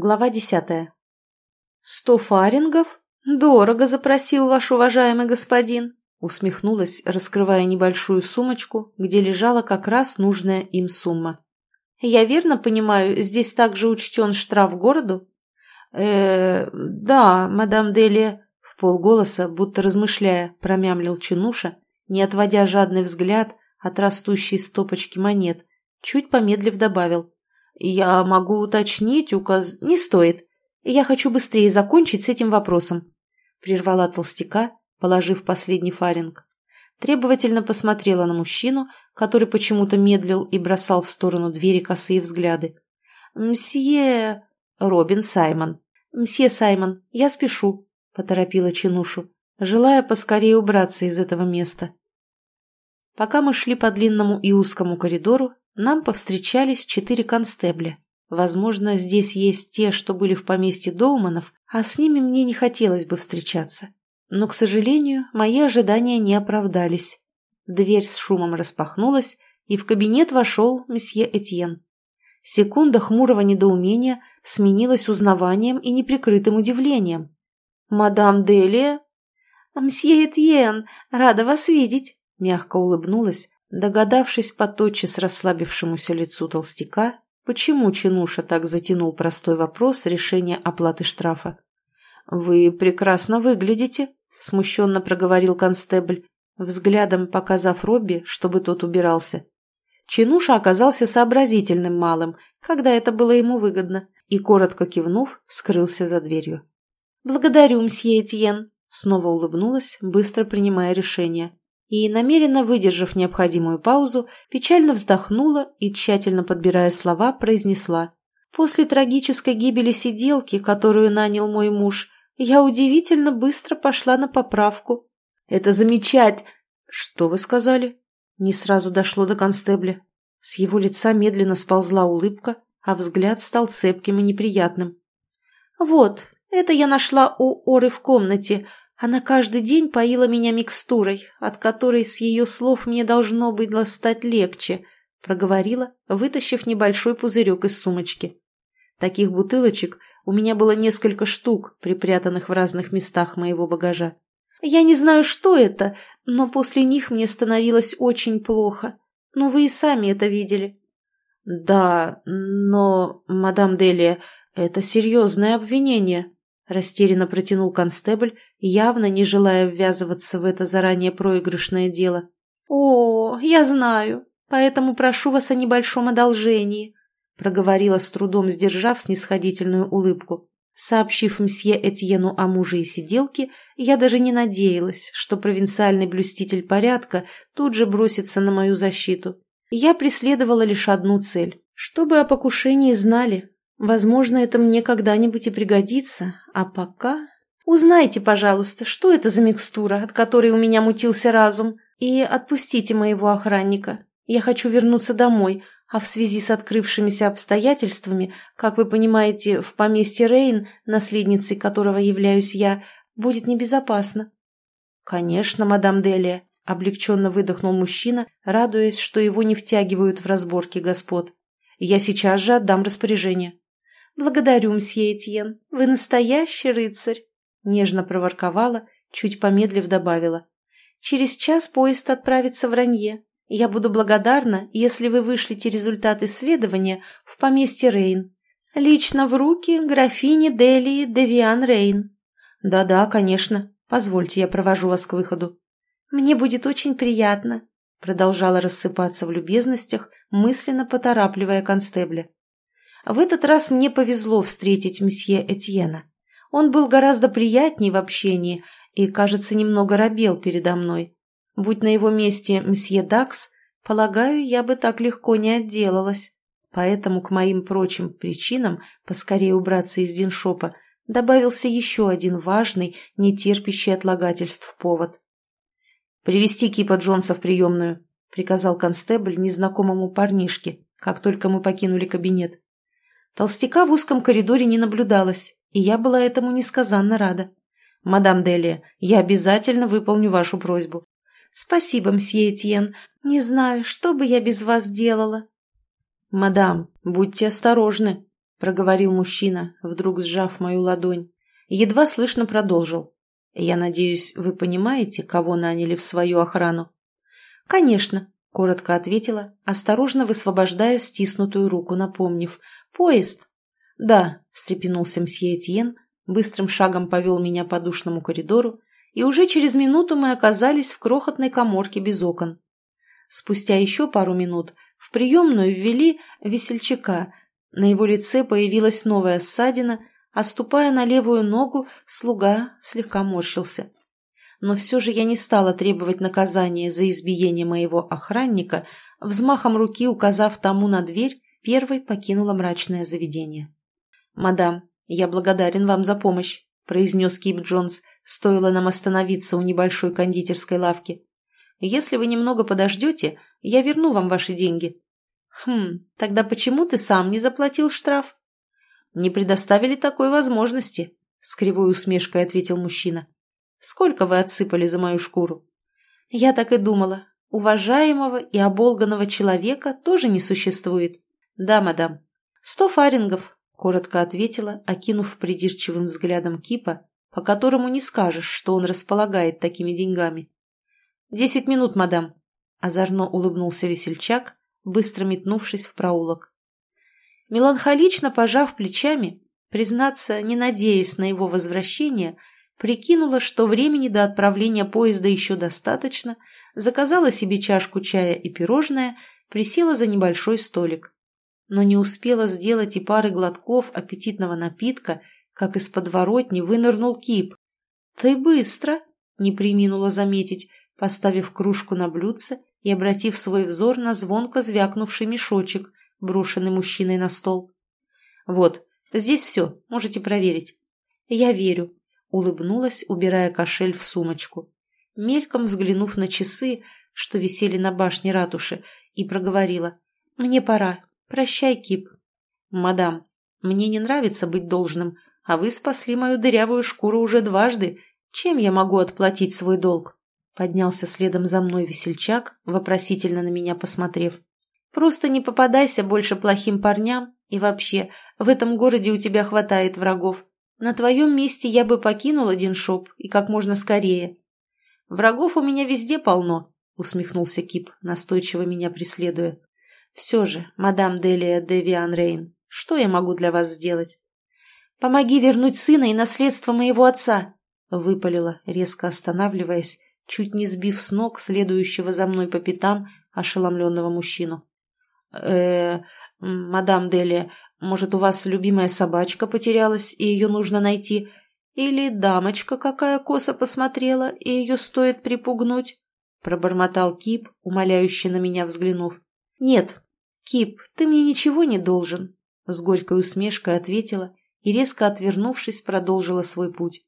Глава десятая. «Сто фарингов? Дорого запросил ваш уважаемый господин», усмехнулась, раскрывая небольшую сумочку, где лежала как раз нужная им сумма. «Я верно понимаю, здесь также учтен штраф городу?» э да, мадам Делия», в полголоса, будто размышляя, промямлил Чинуша, не отводя жадный взгляд от растущей стопочки монет, чуть помедлив добавил. «Я могу уточнить указ...» «Не стоит. Я хочу быстрее закончить с этим вопросом», — прервала толстяка, положив последний фаринг. Требовательно посмотрела на мужчину, который почему-то медлил и бросал в сторону двери косые взгляды. «Мсье...» «Робин Саймон». «Мсье Саймон, я спешу», — поторопила Чинушу, желая поскорее убраться из этого места. Пока мы шли по длинному и узкому коридору, нам повстречались четыре констебля. Возможно, здесь есть те, что были в поместье Доуманов, а с ними мне не хотелось бы встречаться. Но, к сожалению, мои ожидания не оправдались. Дверь с шумом распахнулась, и в кабинет вошел месье Этьен. Секунда хмурого недоумения сменилась узнаванием и неприкрытым удивлением. «Мадам Делия?» «Мсье Этьен, рада вас видеть!» Мягко улыбнулась, Догадавшись по тотчас расслабившемуся лицу толстяка, почему Чинуша так затянул простой вопрос решения оплаты штрафа. «Вы прекрасно выглядите», — смущенно проговорил констебль, взглядом показав Робби, чтобы тот убирался. Чинуша оказался сообразительным малым, когда это было ему выгодно, и, коротко кивнув, скрылся за дверью. «Благодарю, мсье Этьен», — снова улыбнулась, быстро принимая решение и, намеренно выдержав необходимую паузу, печально вздохнула и, тщательно подбирая слова, произнесла. «После трагической гибели сиделки, которую нанял мой муж, я удивительно быстро пошла на поправку». «Это замечать!» «Что вы сказали?» Не сразу дошло до констебля. С его лица медленно сползла улыбка, а взгляд стал цепким и неприятным. «Вот, это я нашла у Оры в комнате, она каждый день поила меня микстурой, от которой с ее слов мне должно было стать легче, проговорила, вытащив небольшой пузырек из сумочки. Таких бутылочек у меня было несколько штук, припрятанных в разных местах моего багажа. Я не знаю, что это, но после них мне становилось очень плохо. Ну, вы и сами это видели. Да, но, мадам Делия, это серьезное обвинение, Растерянно протянул констебль, явно не желая ввязываться в это заранее проигрышное дело. «О, я знаю, поэтому прошу вас о небольшом одолжении», проговорила с трудом, сдержав снисходительную улыбку. Сообщив мсье Этьену о муже и сиделке, я даже не надеялась, что провинциальный блюститель порядка тут же бросится на мою защиту. Я преследовала лишь одну цель – чтобы о покушении знали, Возможно, это мне когда-нибудь и пригодится, а пока... Узнайте, пожалуйста, что это за микстура, от которой у меня мутился разум, и отпустите моего охранника. Я хочу вернуться домой, а в связи с открывшимися обстоятельствами, как вы понимаете, в поместье Рейн, наследницей которого являюсь я, будет небезопасно. Конечно, мадам Делия, облегченно выдохнул мужчина, радуясь, что его не втягивают в разборки господ. Я сейчас же отдам распоряжение. «Благодарю, мсье Этьен, вы настоящий рыцарь!» Нежно проворковала, чуть помедлив добавила. «Через час поезд отправится в Ранье. Я буду благодарна, если вы вышлите результат исследования в поместье Рейн. Лично в руки графини Делии Девиан Рейн». «Да-да, конечно. Позвольте, я провожу вас к выходу». «Мне будет очень приятно», — продолжала рассыпаться в любезностях, мысленно поторапливая констебля. В этот раз мне повезло встретить месье Этьена. Он был гораздо приятней в общении и, кажется, немного робел передо мной. Будь на его месте месье Дакс, полагаю, я бы так легко не отделалась. Поэтому к моим прочим причинам поскорее убраться из Диншопа добавился еще один важный, нетерпящий отлагательств повод. «Привести Кипа Джонса в приемную», — приказал констебль незнакомому парнишке, как только мы покинули кабинет. Толстяка в узком коридоре не наблюдалось, и я была этому несказанно рада. «Мадам Делия, я обязательно выполню вашу просьбу». «Спасибо, мсье Этьен. Не знаю, что бы я без вас делала». «Мадам, будьте осторожны». — проговорил мужчина, вдруг сжав мою ладонь. Едва слышно продолжил. «Я надеюсь, вы понимаете, кого наняли в свою охрану?» «Конечно», — коротко ответила, осторожно высвобождая стиснутую руку, напомнив. «Поезд». «Да», — встрепенулся мсье Этьен, быстрым шагом повел меня по душному коридору, и уже через минуту мы оказались в крохотной коморке без окон. Спустя еще пару минут в приемную ввели весельчака. На его лице появилась новая ссадина, а ступая на левую ногу, слуга слегка морщился. Но все же я не стала требовать наказания за избиение моего охранника, взмахом руки указав тому на дверь, первой покинула мрачное заведение. «Мадам, я благодарен вам за помощь», — произнес Кип Джонс, стоило нам остановиться у небольшой кондитерской лавки. Если вы немного подождете, я верну вам ваши деньги». «Хм, тогда почему ты сам не заплатил штраф?» «Не предоставили такой возможности», — с кривой усмешкой ответил мужчина. «Сколько вы отсыпали за мою шкуру?» «Я так и думала. Уважаемого и оболганного человека тоже не существует». «Да, мадам». «Сто фарингов», — коротко ответила, окинув придирчивым взглядом Кипа, по которому не скажешь, что он располагает такими деньгами. «Десять минут, мадам», — озорно улыбнулся весельчак, быстро метнувшись в проулок. Меланхолично пожав плечами, признаться, не надеясь на его возвращение, прикинула, что времени до отправления поезда еще достаточно, заказала себе чашку чая и пирожное, присела за небольшой столик. Но не успела сделать и пары глотков аппетитного напитка, как из подворотни вынырнул кип. «Ты быстро!» — не приминула заметить, поставив кружку на блюдце и обратив свой взор на звонко звякнувший мешочек, брошенный мужчиной на стол. «Вот, здесь все, можете проверить». «Я верю», — улыбнулась, убирая кошель в сумочку. Мельком взглянув на часы, что висели на башне ратуши, и проговорила. «Мне пора. Прощай, Кип». «Мадам, мне не нравится быть должным, а вы спасли мою дырявую шкуру уже дважды. Чем я могу отплатить свой долг?» Поднялся следом за мной весельчак, вопросительно на меня посмотрев. «Просто не попадайся больше плохим парням, и вообще, в этом городе у тебя хватает врагов. На твоем месте я бы покинул один шоп, и как можно скорее». «Врагов у меня везде полно», — усмехнулся Кип, настойчиво меня преследуя. «Все же, мадам Делия де Виан что я могу для вас сделать?» «Помоги вернуть сына и наследство моего отца», — выпалила, резко останавливаясь, чуть не сбив с ног следующего за мной по пятам ошеломленного мужчину. э мадам Делия, может, у вас любимая собачка потерялась, и ее нужно найти? Или дамочка какая косо посмотрела, и ее стоит припугнуть?» Пробормотал Кип, умоляюще на меня взглянув. «Нет, Кип, ты мне ничего не должен», — с горькой усмешкой ответила и, резко отвернувшись, продолжила свой путь.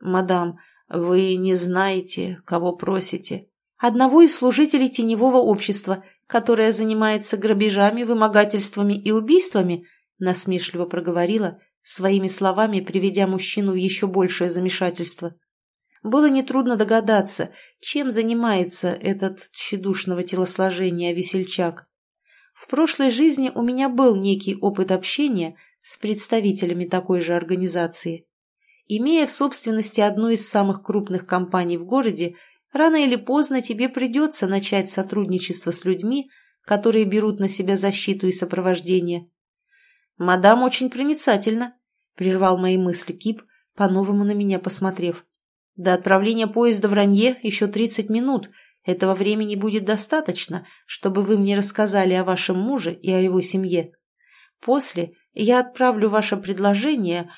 «Мадам, «Вы не знаете, кого просите». «Одного из служителей теневого общества, которое занимается грабежами, вымогательствами и убийствами», насмешливо проговорила, своими словами приведя мужчину в еще большее замешательство. Было нетрудно догадаться, чем занимается этот тщедушного телосложения весельчак. В прошлой жизни у меня был некий опыт общения с представителями такой же организации. Имея в собственности одну из самых крупных компаний в городе, рано или поздно тебе придется начать сотрудничество с людьми, которые берут на себя защиту и сопровождение. «Мадам очень проницательна», — прервал мои мысли Кип, по-новому на меня посмотрев. «До отправления поезда в Ранье еще тридцать минут. Этого времени будет достаточно, чтобы вы мне рассказали о вашем муже и о его семье. После я отправлю ваше предложение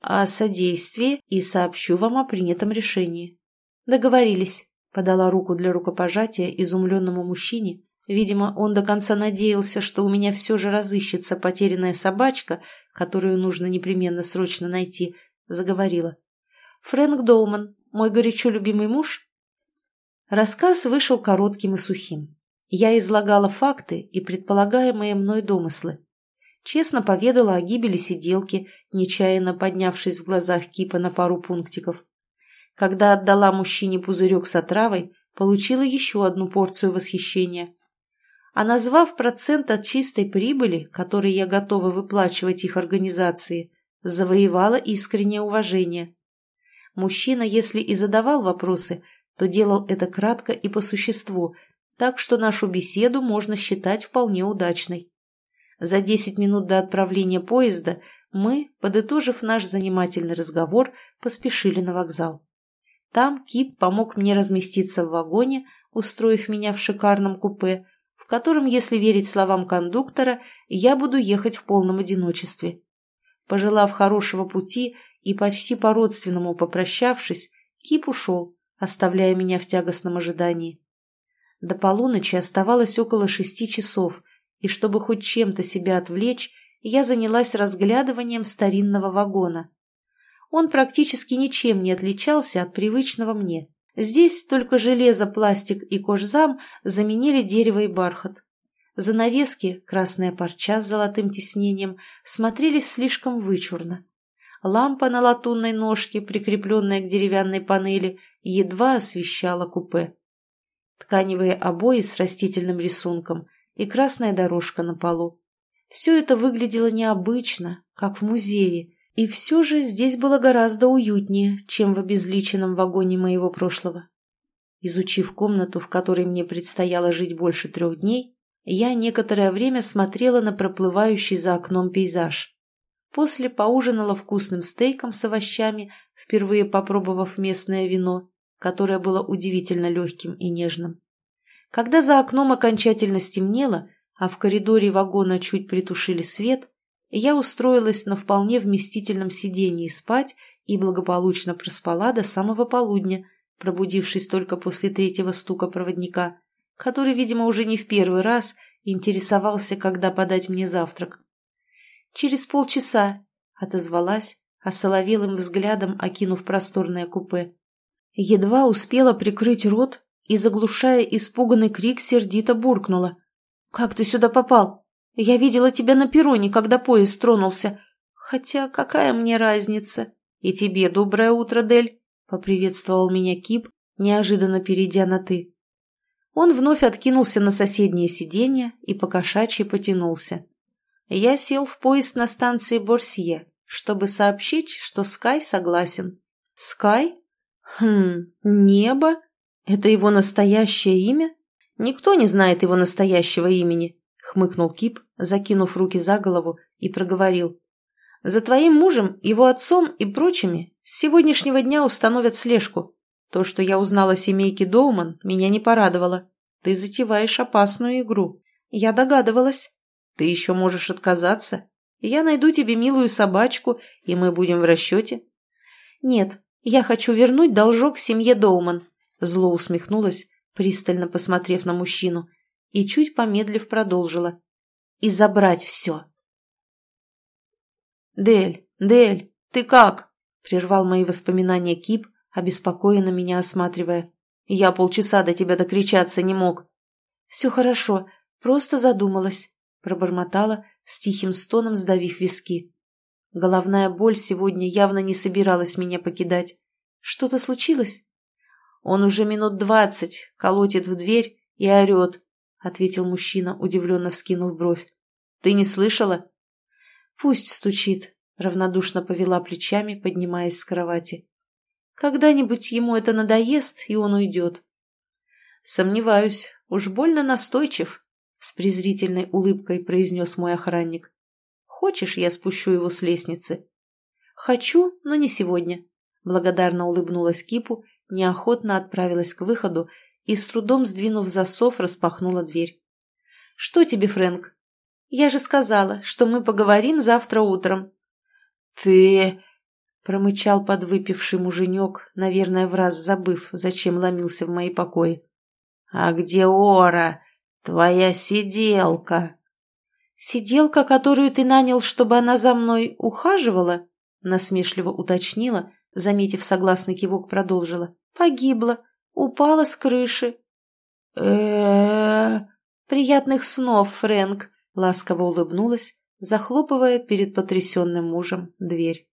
о содействии и сообщу вам о принятом решении». «Договорились», — подала руку для рукопожатия изумленному мужчине. Видимо, он до конца надеялся, что у меня все же разыщется потерянная собачка, которую нужно непременно срочно найти, заговорила. «Фрэнк Доуман, мой горячо любимый муж?» Рассказ вышел коротким и сухим. Я излагала факты и предполагаемые мной домыслы честно поведала о гибели сиделки, нечаянно поднявшись в глазах Кипа на пару пунктиков. Когда отдала мужчине пузырек с отравой, получила еще одну порцию восхищения. а назвав процент от чистой прибыли, который я готова выплачивать их организации, завоевала искреннее уважение. Мужчина, если и задавал вопросы, то делал это кратко и по существу, так что нашу беседу можно считать вполне удачной. За десять минут до отправления поезда мы, подытожив наш занимательный разговор, поспешили на вокзал. Там Кип помог мне разместиться в вагоне, устроив меня в шикарном купе, в котором, если верить словам кондуктора, я буду ехать в полном одиночестве. Пожелав хорошего пути и почти по-родственному попрощавшись, Кип ушел, оставляя меня в тягостном ожидании. До полуночи оставалось около шести часов, и чтобы хоть чем-то себя отвлечь, я занялась разглядыванием старинного вагона. Он практически ничем не отличался от привычного мне. Здесь только железо, пластик и кожзам заменили дерево и бархат. Занавески, красная парча с золотым тиснением, смотрелись слишком вычурно. Лампа на латунной ножке, прикрепленная к деревянной панели, едва освещала купе. Тканевые обои с растительным рисунком и красная дорожка на полу. Все это выглядело необычно, как в музее, и все же здесь было гораздо уютнее, чем в обезличенном вагоне моего прошлого. Изучив комнату, в которой мне предстояло жить больше трех дней, я некоторое время смотрела на проплывающий за окном пейзаж. После поужинала вкусным стейком с овощами, впервые попробовав местное вино, которое было удивительно легким и нежным. Когда за окном окончательно стемнело, а в коридоре вагона чуть притушили свет, я устроилась на вполне вместительном сидении спать и благополучно проспала до самого полудня, пробудившись только после третьего стука проводника, который, видимо, уже не в первый раз интересовался, когда подать мне завтрак. «Через полчаса», — отозвалась, осоловелым взглядом окинув просторное купе. Едва успела прикрыть рот и, заглушая испуганный крик, сердито буркнула. «Как ты сюда попал? Я видела тебя на перроне, когда поезд тронулся. Хотя какая мне разница? И тебе доброе утро, Дель!» — поприветствовал меня Кип, неожиданно перейдя на «ты». Он вновь откинулся на соседнее сиденье и покошачьи потянулся. Я сел в поезд на станции Борсье, чтобы сообщить, что Скай согласен. Скай? Хм, небо? Это его настоящее имя? Никто не знает его настоящего имени, хмыкнул Кип, закинув руки за голову, и проговорил. За твоим мужем, его отцом и прочими с сегодняшнего дня установят слежку. То, что я узнала о семейке Доуман, меня не порадовало. Ты затеваешь опасную игру. Я догадывалась. Ты еще можешь отказаться. Я найду тебе милую собачку, и мы будем в расчете. Нет, я хочу вернуть должок семье Доуман. Зло усмехнулась, пристально посмотрев на мужчину, и чуть помедлив продолжила. И забрать все. «Дель, Дель, ты как?» — прервал мои воспоминания Кип, обеспокоенно меня осматривая. «Я полчаса до тебя докричаться не мог». «Все хорошо, просто задумалась», — пробормотала, с тихим стоном сдавив виски. Головная боль сегодня явно не собиралась меня покидать. Что-то случилось? Он уже минут двадцать колотит в дверь и орет, — ответил мужчина, удивленно вскинув бровь. — Ты не слышала? — Пусть стучит, — равнодушно повела плечами, поднимаясь с кровати. — Когда-нибудь ему это надоест, и он уйдет. — Сомневаюсь, уж больно настойчив, — с презрительной улыбкой произнес мой охранник. — Хочешь, я спущу его с лестницы? — Хочу, но не сегодня. Благодарно улыбнулась Кипу неохотно отправилась к выходу и, с трудом сдвинув засов, распахнула дверь. «Что тебе, Фрэнк?» «Я же сказала, что мы поговорим завтра утром». «Ты...» — промычал подвыпивший муженек, наверное, в раз забыв, зачем ломился в мои покои. «А где Ора? Твоя сиделка?» «Сиделка, которую ты нанял, чтобы она за мной ухаживала?» — насмешливо уточнила, заметив согласный кивок, продолжила. «Погибла. Упала с крыши». «Приятных снов, Фрэнк!» — ласково улыбнулась, захлопывая перед потрясенным мужем дверь.